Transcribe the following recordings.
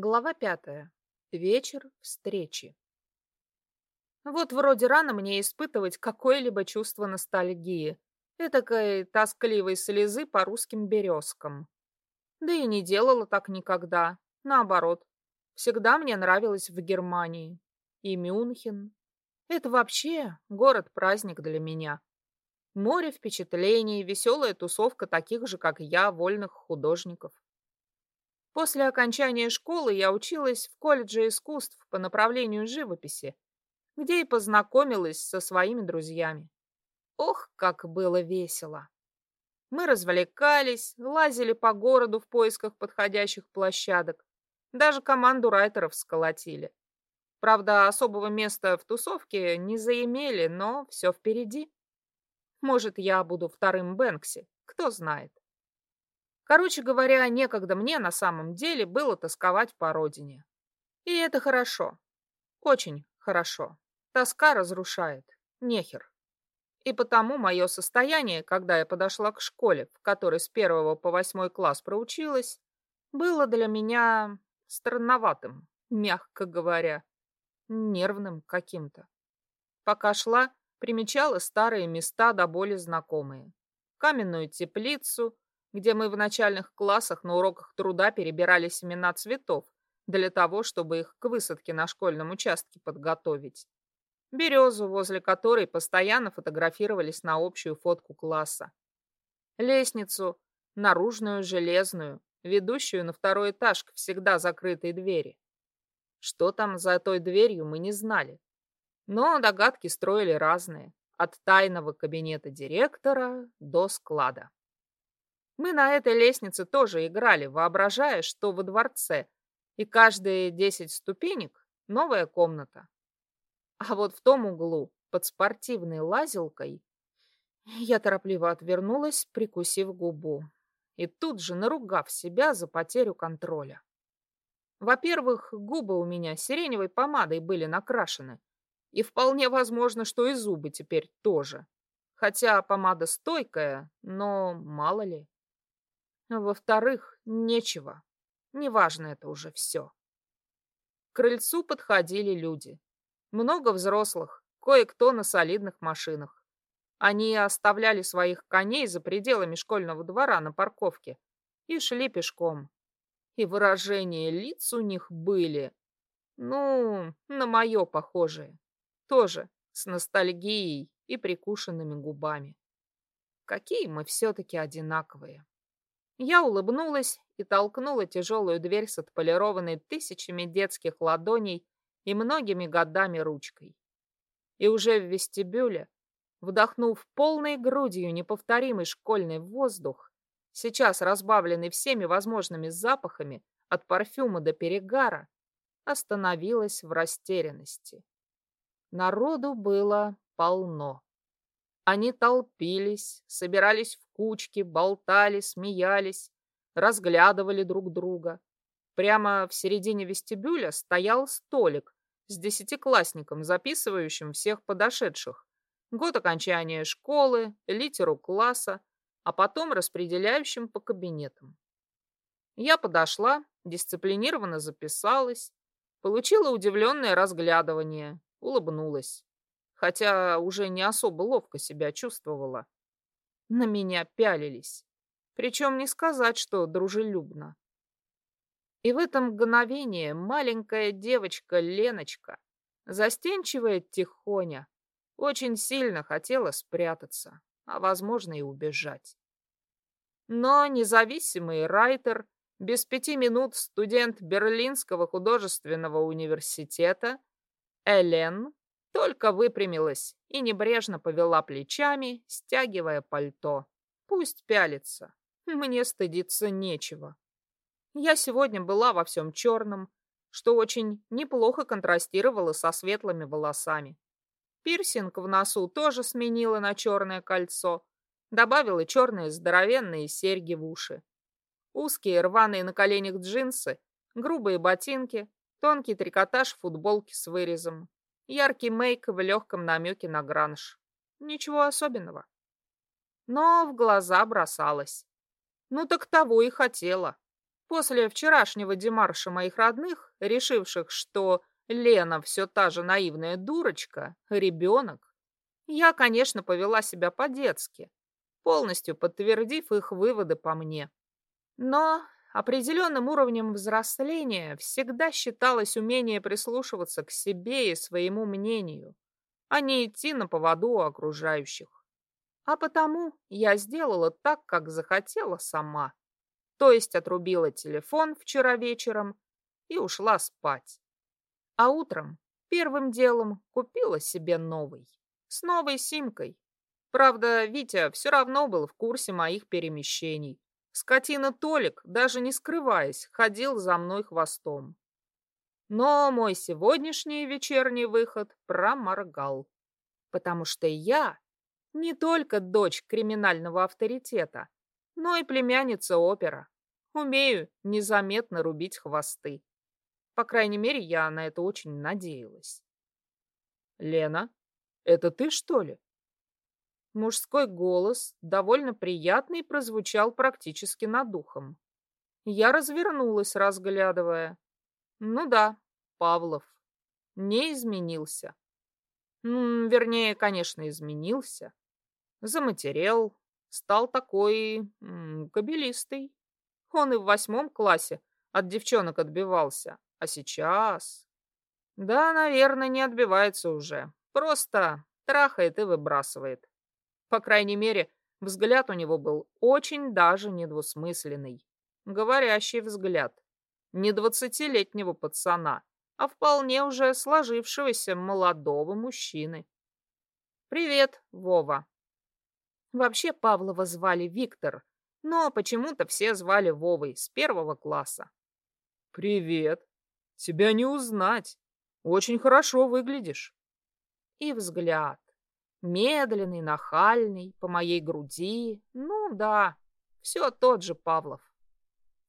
Глава пятая. Вечер встречи. Вот вроде рано мне испытывать какое-либо чувство ностальгии, этакой тоскливой слезы по русским березкам. Да и не делала так никогда, наоборот. Всегда мне нравилось в Германии. И Мюнхен. Это вообще город-праздник для меня. Море впечатлений, веселая тусовка таких же, как я, вольных художников. После окончания школы я училась в колледже искусств по направлению живописи, где и познакомилась со своими друзьями. Ох, как было весело! Мы развлекались, лазили по городу в поисках подходящих площадок, даже команду райтеров сколотили. Правда, особого места в тусовке не заимели, но все впереди. Может, я буду вторым Бэнкси, кто знает. Короче говоря, некогда мне на самом деле было тосковать по родине. И это хорошо. Очень хорошо. Тоска разрушает. Нехер. И потому мое состояние, когда я подошла к школе, в которой с первого по восьмой класс проучилась, было для меня странноватым, мягко говоря, нервным каким-то. Пока шла, примечала старые места до боли знакомые. Каменную теплицу, где мы в начальных классах на уроках труда перебирали семена цветов для того, чтобы их к высадке на школьном участке подготовить. Березу, возле которой постоянно фотографировались на общую фотку класса. Лестницу, наружную железную, ведущую на второй этаж к всегда закрытой двери. Что там за той дверью, мы не знали. Но догадки строили разные, от тайного кабинета директора до склада. Мы на этой лестнице тоже играли, воображая, что во дворце, и каждые десять ступенек — новая комната. А вот в том углу, под спортивной лазилкой, я торопливо отвернулась, прикусив губу, и тут же наругав себя за потерю контроля. Во-первых, губы у меня сиреневой помадой были накрашены, и вполне возможно, что и зубы теперь тоже. Хотя помада стойкая, но мало ли. Во-вторых, нечего. Неважно это уже все. К крыльцу подходили люди. Много взрослых, кое-кто на солидных машинах. Они оставляли своих коней за пределами школьного двора на парковке и шли пешком. И выражения лиц у них были, ну, на мое похожие. Тоже с ностальгией и прикушенными губами. Какие мы все-таки одинаковые. Я улыбнулась и толкнула тяжелую дверь с отполированной тысячами детских ладоней и многими годами ручкой. И уже в вестибюле, вдохнув полной грудью неповторимый школьный воздух, сейчас разбавленный всеми возможными запахами, от парфюма до перегара, остановилась в растерянности. Народу было полно. Они толпились, собирались в кучки, болтали, смеялись, разглядывали друг друга. Прямо в середине вестибюля стоял столик с десятиклассником, записывающим всех подошедших. Год окончания школы, литеру класса, а потом распределяющим по кабинетам. Я подошла, дисциплинированно записалась, получила удивленное разглядывание, улыбнулась хотя уже не особо ловко себя чувствовала. На меня пялились, причем не сказать, что дружелюбно. И в этом мгновение маленькая девочка Леночка, застенчивая тихоня, очень сильно хотела спрятаться, а, возможно, и убежать. Но независимый райтер, без пяти минут студент Берлинского художественного университета, Элен, только выпрямилась и небрежно повела плечами, стягивая пальто. Пусть пялится. Мне стыдиться нечего. Я сегодня была во всем черном, что очень неплохо контрастировало со светлыми волосами. Пирсинг в носу тоже сменила на черное кольцо, добавила черные здоровенные серьги в уши. Узкие рваные на коленях джинсы, грубые ботинки, тонкий трикотаж футболки с вырезом. Яркий мейк в легком намеке на гранж. Ничего особенного. Но в глаза бросалось. Ну так того и хотела. После вчерашнего демарша моих родных, решивших, что Лена все та же наивная дурочка, ребенок, я, конечно, повела себя по-детски, полностью подтвердив их выводы по мне. Но определенным уровнем взросления всегда считалось умение прислушиваться к себе и своему мнению, а не идти на поводу у окружающих. А потому я сделала так, как захотела сама. То есть отрубила телефон вчера вечером и ушла спать. А утром первым делом купила себе новый. С новой симкой. Правда, Витя все равно был в курсе моих перемещений. Скотина Толик, даже не скрываясь, ходил за мной хвостом. Но мой сегодняшний вечерний выход проморгал. Потому что я не только дочь криминального авторитета, но и племянница опера. Умею незаметно рубить хвосты. По крайней мере, я на это очень надеялась. «Лена, это ты, что ли?» Мужской голос, довольно приятный, прозвучал практически над ухом. Я развернулась, разглядывая. Ну да, Павлов. Не изменился. Ну, вернее, конечно, изменился заматерел, стал такой м, кабелистый. Он и в восьмом классе от девчонок отбивался, а сейчас... Да, наверное, не отбивается уже. Просто трахает и выбрасывает. По крайней мере, взгляд у него был очень даже недвусмысленный. Говорящий взгляд. Не двадцатилетнего пацана, а вполне уже сложившегося молодого мужчины. «Привет, Вова», Вообще Павлова звали Виктор, но почему-то все звали Вовой с первого класса. «Привет. Тебя не узнать. Очень хорошо выглядишь». И взгляд. Медленный, нахальный, по моей груди. Ну да, все тот же Павлов.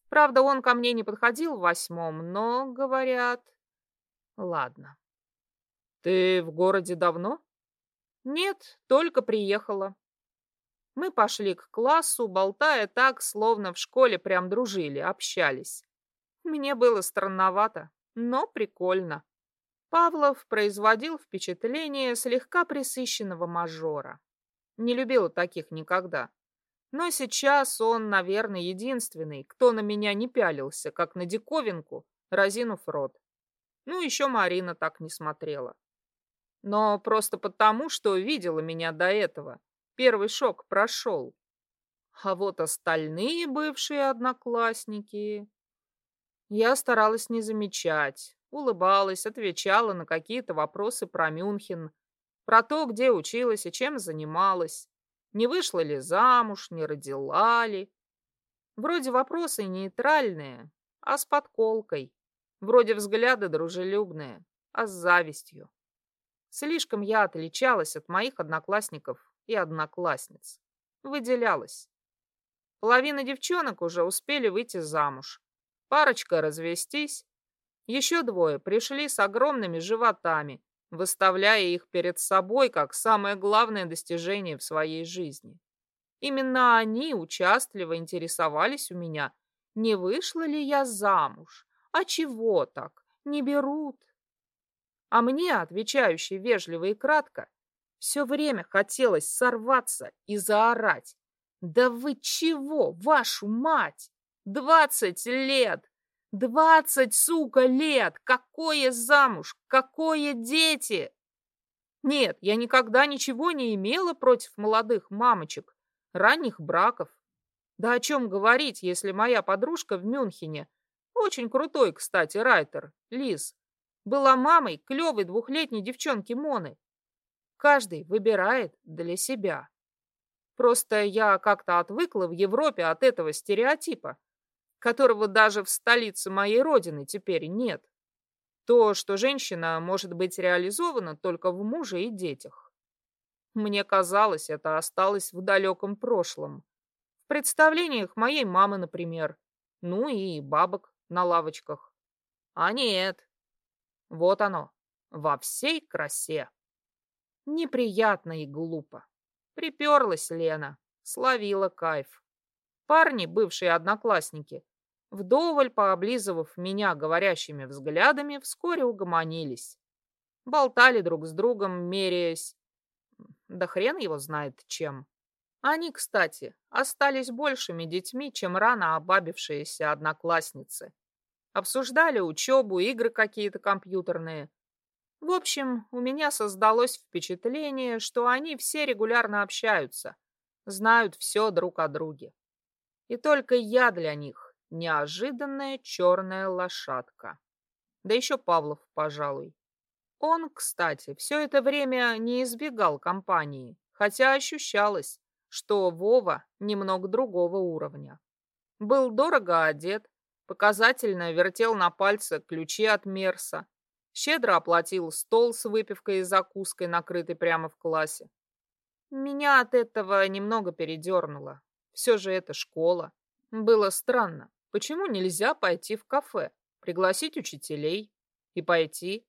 Правда, он ко мне не подходил в восьмом, но, говорят... Ладно. Ты в городе давно? Нет, только приехала. Мы пошли к классу, болтая так, словно в школе прям дружили, общались. Мне было странновато, но прикольно. Павлов производил впечатление слегка присыщенного мажора. Не любила таких никогда. Но сейчас он, наверное, единственный, кто на меня не пялился, как на диковинку, разинув рот. Ну, еще Марина так не смотрела. Но просто потому, что видела меня до этого Первый шок прошел. А вот остальные бывшие одноклассники... Я старалась не замечать, улыбалась, отвечала на какие-то вопросы про Мюнхен, про то, где училась и чем занималась, не вышла ли замуж, не родила ли. Вроде вопросы нейтральные, а с подколкой. Вроде взгляды дружелюбные, а с завистью. Слишком я отличалась от моих одноклассников и одноклассниц. Выделялась. Половина девчонок уже успели выйти замуж. Парочка развестись. Еще двое пришли с огромными животами, выставляя их перед собой как самое главное достижение в своей жизни. Именно они участливо интересовались у меня, не вышла ли я замуж, а чего так, не берут. А мне, отвечающий вежливо и кратко, все время хотелось сорваться и заорать. «Да вы чего, вашу мать? Двадцать лет! Двадцать, сука, лет! Какое замуж? Какое дети?» Нет, я никогда ничего не имела против молодых мамочек, ранних браков. Да о чем говорить, если моя подружка в Мюнхене, очень крутой, кстати, райтер, Лиз, была мамой клевой двухлетней девчонки Моны. Каждый выбирает для себя. Просто я как-то отвыкла в Европе от этого стереотипа, которого даже в столице моей родины теперь нет. То, что женщина может быть реализована только в муже и детях. Мне казалось, это осталось в далеком прошлом. В представлениях моей мамы, например. Ну и бабок на лавочках. А нет. Вот оно, во всей красе. Неприятно и глупо. Приперлась Лена, словила кайф. Парни, бывшие одноклассники, Вдоволь пооблизывав меня говорящими взглядами, вскоре угомонились. Болтали друг с другом, меряясь. Да хрен его знает чем. Они, кстати, остались большими детьми, чем рано обабившиеся одноклассницы. Обсуждали учебу, игры какие-то компьютерные. В общем, у меня создалось впечатление, что они все регулярно общаются, знают все друг о друге. И только я для них неожиданная черная лошадка. Да еще Павлов, пожалуй. Он, кстати, все это время не избегал компании, хотя ощущалось, что Вова немного другого уровня. Был дорого одет, показательно вертел на пальце ключи от Мерса, щедро оплатил стол с выпивкой и закуской, накрытый прямо в классе. Меня от этого немного передернуло. Все же это школа. Было странно, почему нельзя пойти в кафе, пригласить учителей и пойти.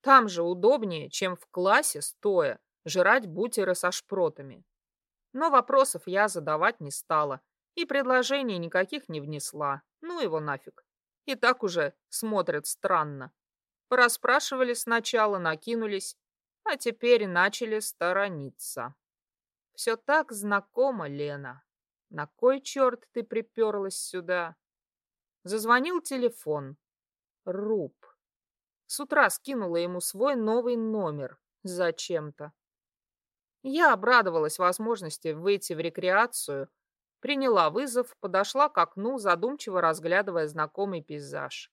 Там же удобнее, чем в классе, стоя, жрать бутеры со шпротами. Но вопросов я задавать не стала и предложений никаких не внесла. Ну его нафиг. И так уже смотрят странно. Порасспрашивали сначала, накинулись, а теперь начали сторониться. Все так знакомо, Лена. На кой черт ты приперлась сюда? Зазвонил телефон. Руб. С утра скинула ему свой новый номер. Зачем-то. Я обрадовалась возможности выйти в рекреацию, приняла вызов, подошла к окну, задумчиво разглядывая знакомый пейзаж.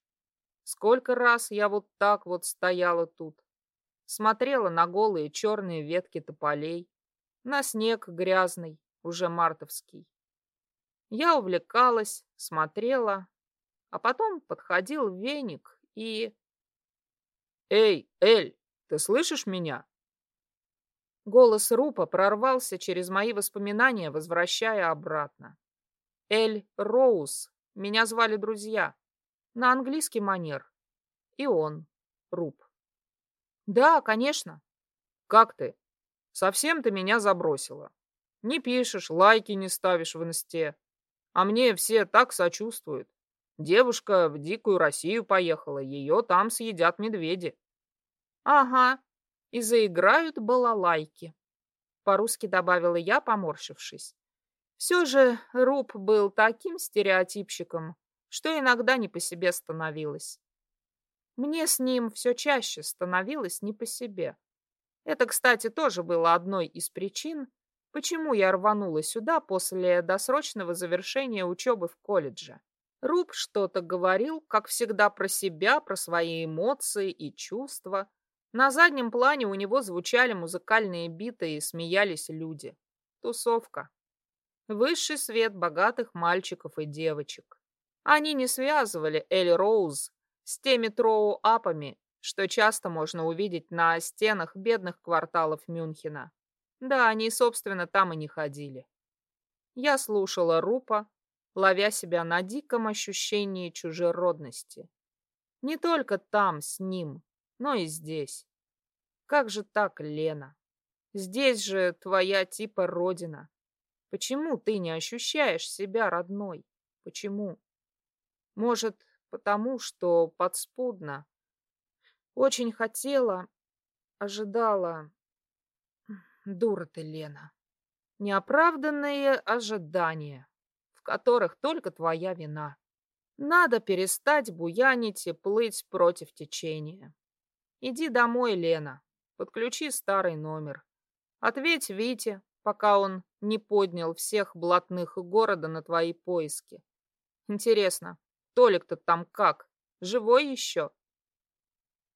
Сколько раз я вот так вот стояла тут, смотрела на голые черные ветки тополей, на снег грязный, уже мартовский. Я увлекалась, смотрела, а потом подходил веник и... «Эй, Эль, ты слышишь меня?» Голос Рупа прорвался через мои воспоминания, возвращая обратно. Эль Роуз. Меня звали друзья. На английский манер. И он. Руп. Да, конечно. Как ты? Совсем ты меня забросила. Не пишешь, лайки не ставишь в инсте. А мне все так сочувствуют. Девушка в дикую Россию поехала, ее там съедят медведи. Ага, и заиграют балалайки. По-русски добавила я, поморщившись. Все же Руб был таким стереотипщиком, что иногда не по себе становилось. Мне с ним все чаще становилось не по себе. Это, кстати, тоже было одной из причин, почему я рванула сюда после досрочного завершения учебы в колледже. Руб что-то говорил, как всегда, про себя, про свои эмоции и чувства, на заднем плане у него звучали музыкальные биты и смеялись люди. Тусовка. Высший свет богатых мальчиков и девочек. Они не связывали Эль Роуз с теми троу-апами, что часто можно увидеть на стенах бедных кварталов Мюнхена. Да, они, собственно, там и не ходили. Я слушала Рупа, ловя себя на диком ощущении чужеродности. Не только там, с ним, но и здесь. Как же так, Лена? Здесь же твоя типа родина. Почему ты не ощущаешь себя родной? Почему? Может, потому что подспудно. Очень хотела, ожидала. Дура ты, Лена. Неоправданные ожидания, в которых только твоя вина. Надо перестать буянить и плыть против течения. Иди домой, Лена. Подключи старый номер. Ответь Вите, пока он не поднял всех блатных города на твои поиски. Интересно, Толик-то там как? Живой еще?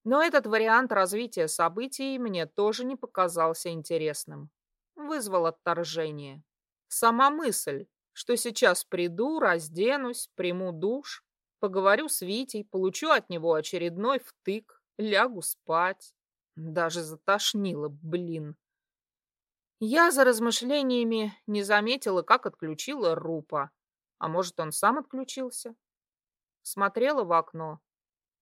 Но этот вариант развития событий мне тоже не показался интересным. Вызвал отторжение. Сама мысль, что сейчас приду, разденусь, приму душ, поговорю с Витей, получу от него очередной втык, лягу спать. Даже затошнило, блин. Я за размышлениями не заметила, как отключила Рупа. А может, он сам отключился? Смотрела в окно.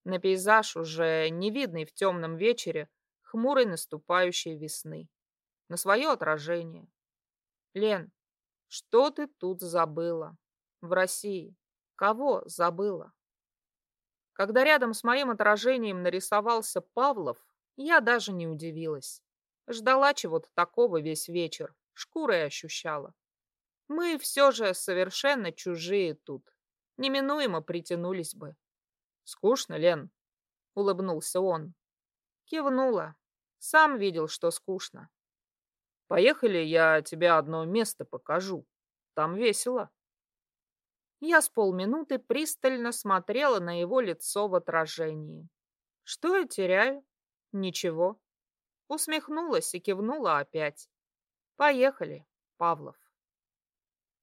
На пейзаж, уже не видный в темном вечере, хмурой наступающей весны. На свое отражение. Лен, что ты тут забыла? В России. Кого забыла? Когда рядом с моим отражением нарисовался Павлов, я даже не удивилась. Ждала чего-то такого весь вечер, шкурой ощущала. Мы все же совершенно чужие тут. Неминуемо притянулись бы. Скучно, Лен? Улыбнулся он. Кивнула. Сам видел, что скучно. Поехали, я тебе одно место покажу. Там весело. Я с полминуты пристально смотрела на его лицо в отражении. Что я теряю? Ничего. Усмехнулась и кивнула опять. Поехали, Павлов.